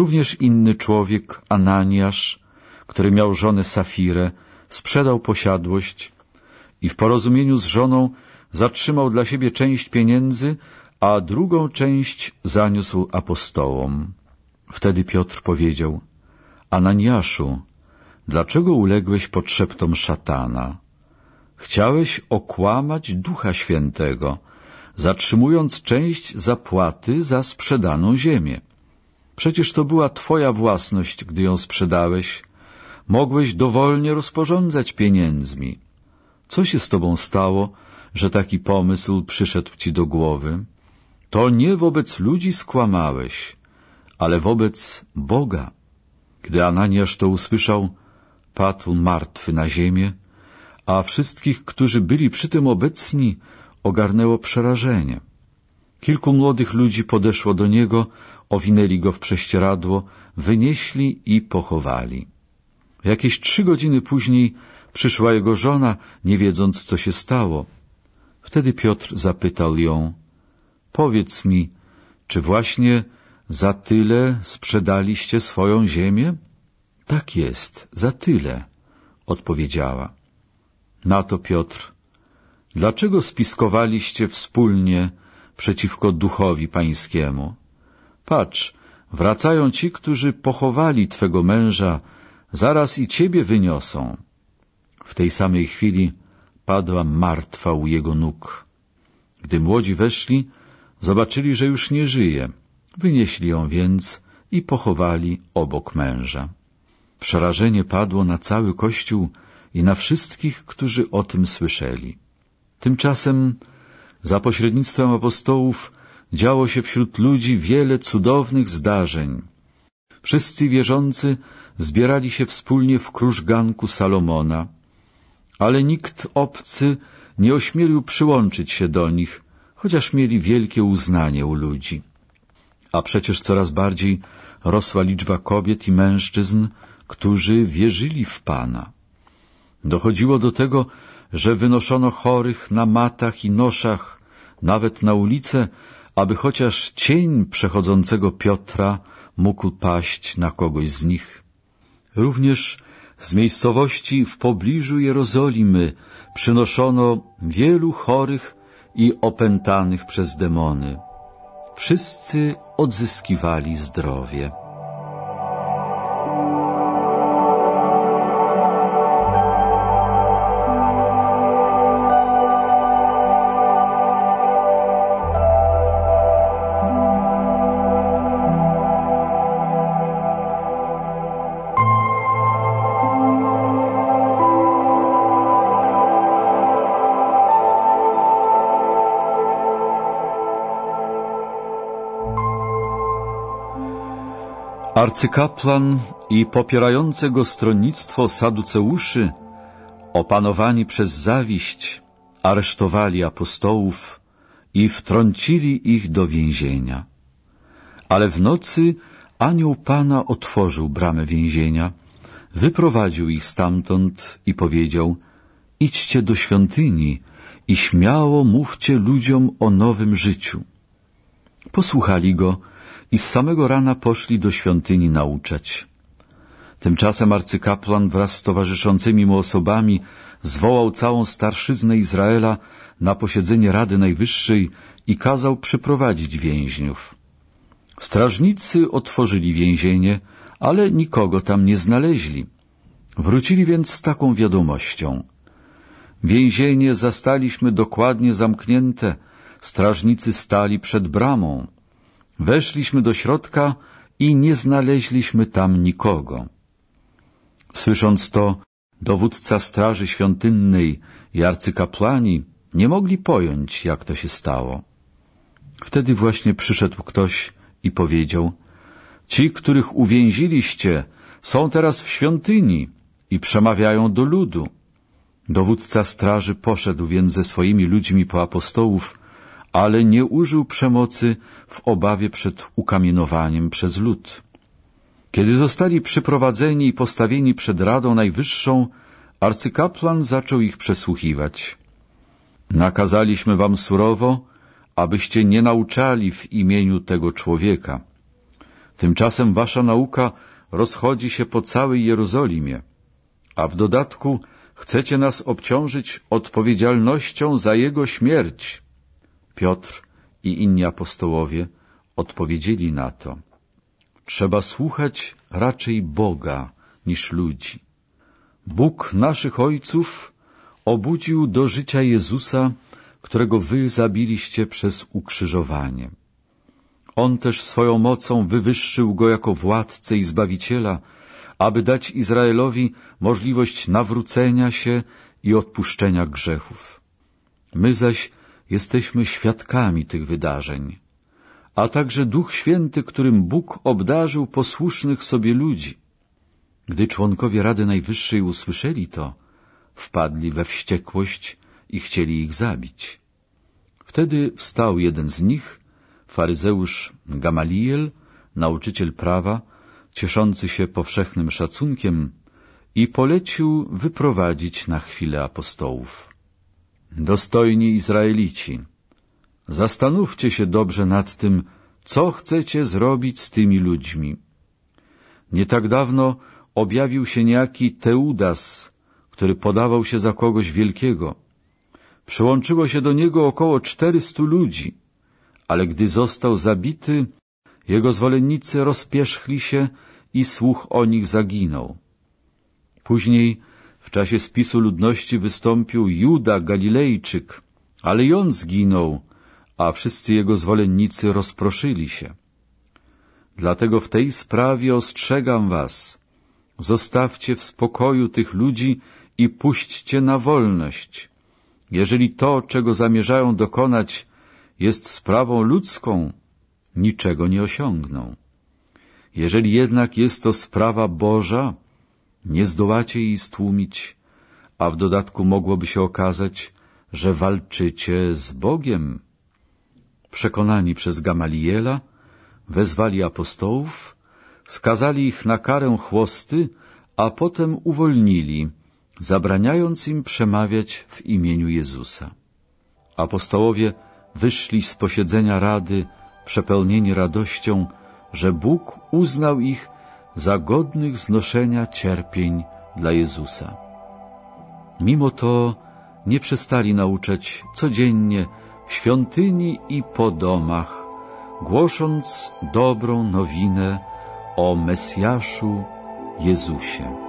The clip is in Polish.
Również inny człowiek, Ananiasz, który miał żonę Safirę, sprzedał posiadłość i w porozumieniu z żoną zatrzymał dla siebie część pieniędzy, a drugą część zaniósł apostołom. Wtedy Piotr powiedział, Ananiaszu, dlaczego uległeś pod szeptom szatana? Chciałeś okłamać Ducha Świętego, zatrzymując część zapłaty za sprzedaną ziemię. Przecież to była twoja własność, gdy ją sprzedałeś. Mogłeś dowolnie rozporządzać pieniędzmi. Co się z tobą stało, że taki pomysł przyszedł ci do głowy? To nie wobec ludzi skłamałeś, ale wobec Boga. Gdy Ananiasz to usłyszał, padł martwy na ziemię, a wszystkich, którzy byli przy tym obecni, ogarnęło przerażenie. Kilku młodych ludzi podeszło do niego, owinęli go w prześcieradło, wynieśli i pochowali. Jakieś trzy godziny później przyszła jego żona, nie wiedząc, co się stało. Wtedy Piotr zapytał ją, powiedz mi, czy właśnie za tyle sprzedaliście swoją ziemię? Tak jest, za tyle, odpowiedziała. Na to Piotr, dlaczego spiskowaliście wspólnie przeciwko duchowi pańskiemu? Patrz, wracają ci, którzy pochowali twego męża, zaraz i ciebie wyniosą. W tej samej chwili padła martwa u jego nóg. Gdy młodzi weszli, zobaczyli, że już nie żyje. Wynieśli ją więc i pochowali obok męża. Przerażenie padło na cały Kościół i na wszystkich, którzy o tym słyszeli. Tymczasem za pośrednictwem apostołów działo się wśród ludzi wiele cudownych zdarzeń. Wszyscy wierzący zbierali się wspólnie w krużganku Salomona, ale nikt obcy nie ośmielił przyłączyć się do nich, chociaż mieli wielkie uznanie u ludzi. A przecież coraz bardziej rosła liczba kobiet i mężczyzn, którzy wierzyli w Pana. Dochodziło do tego, że wynoszono chorych na matach i noszach, nawet na ulicę, aby chociaż cień przechodzącego Piotra mógł paść na kogoś z nich. Również z miejscowości w pobliżu Jerozolimy przynoszono wielu chorych i opętanych przez demony. Wszyscy odzyskiwali zdrowie. Arcykaplan i popierające go stronnictwo saduceuszy, opanowani przez zawiść, aresztowali apostołów i wtrącili ich do więzienia. Ale w nocy anioł Pana otworzył bramę więzienia, wyprowadził ich stamtąd i powiedział — idźcie do świątyni i śmiało mówcie ludziom o nowym życiu. Posłuchali go i z samego rana poszli do świątyni nauczać. Tymczasem arcykapłan wraz z towarzyszącymi mu osobami zwołał całą starszyznę Izraela na posiedzenie Rady Najwyższej i kazał przyprowadzić więźniów. Strażnicy otworzyli więzienie, ale nikogo tam nie znaleźli. Wrócili więc z taką wiadomością. Więzienie zastaliśmy dokładnie zamknięte, strażnicy stali przed bramą. Weszliśmy do środka i nie znaleźliśmy tam nikogo. Słysząc to, dowódca straży świątynnej i arcykapłani nie mogli pojąć, jak to się stało. Wtedy właśnie przyszedł ktoś i powiedział — Ci, których uwięziliście, są teraz w świątyni i przemawiają do ludu. Dowódca straży poszedł więc ze swoimi ludźmi po apostołów ale nie użył przemocy w obawie przed ukamienowaniem przez lud. Kiedy zostali przyprowadzeni i postawieni przed Radą Najwyższą, arcykapłan zaczął ich przesłuchiwać. Nakazaliśmy wam surowo, abyście nie nauczali w imieniu tego człowieka. Tymczasem wasza nauka rozchodzi się po całej Jerozolimie, a w dodatku chcecie nas obciążyć odpowiedzialnością za Jego śmierć. Piotr i inni apostołowie odpowiedzieli na to. Trzeba słuchać raczej Boga niż ludzi. Bóg naszych ojców obudził do życia Jezusa, którego wy zabiliście przez ukrzyżowanie. On też swoją mocą wywyższył go jako władcę i zbawiciela, aby dać Izraelowi możliwość nawrócenia się i odpuszczenia grzechów. My zaś jesteśmy świadkami tych wydarzeń, a także Duch Święty, którym Bóg obdarzył posłusznych sobie ludzi. Gdy członkowie Rady Najwyższej usłyszeli to, wpadli we wściekłość i chcieli ich zabić. Wtedy wstał jeden z nich, faryzeusz Gamaliel, nauczyciel prawa, cieszący się powszechnym szacunkiem, i polecił wyprowadzić na chwilę apostołów. Dostojni Izraelici, zastanówcie się dobrze nad tym, co chcecie zrobić z tymi ludźmi. Nie tak dawno objawił się niejaki Teudas, który podawał się za kogoś wielkiego. Przyłączyło się do niego około czterystu ludzi, ale gdy został zabity, jego zwolennicy rozpierzchli się i słuch o nich zaginął. Później w czasie spisu ludności wystąpił Juda Galilejczyk, ale i on zginął, a wszyscy jego zwolennicy rozproszyli się. Dlatego w tej sprawie ostrzegam was, zostawcie w spokoju tych ludzi i puśćcie na wolność. Jeżeli to, czego zamierzają dokonać, jest sprawą ludzką, niczego nie osiągną. Jeżeli jednak jest to sprawa Boża, nie zdołacie jej stłumić, a w dodatku mogłoby się okazać, że walczycie z Bogiem. Przekonani przez Gamaliela, wezwali apostołów, skazali ich na karę chłosty, a potem uwolnili, zabraniając im przemawiać w imieniu Jezusa. Apostołowie wyszli z posiedzenia Rady przepełnieni radością, że Bóg uznał ich za godnych znoszenia cierpień dla Jezusa. Mimo to nie przestali nauczać codziennie w świątyni i po domach, głosząc dobrą nowinę o Mesjaszu Jezusie.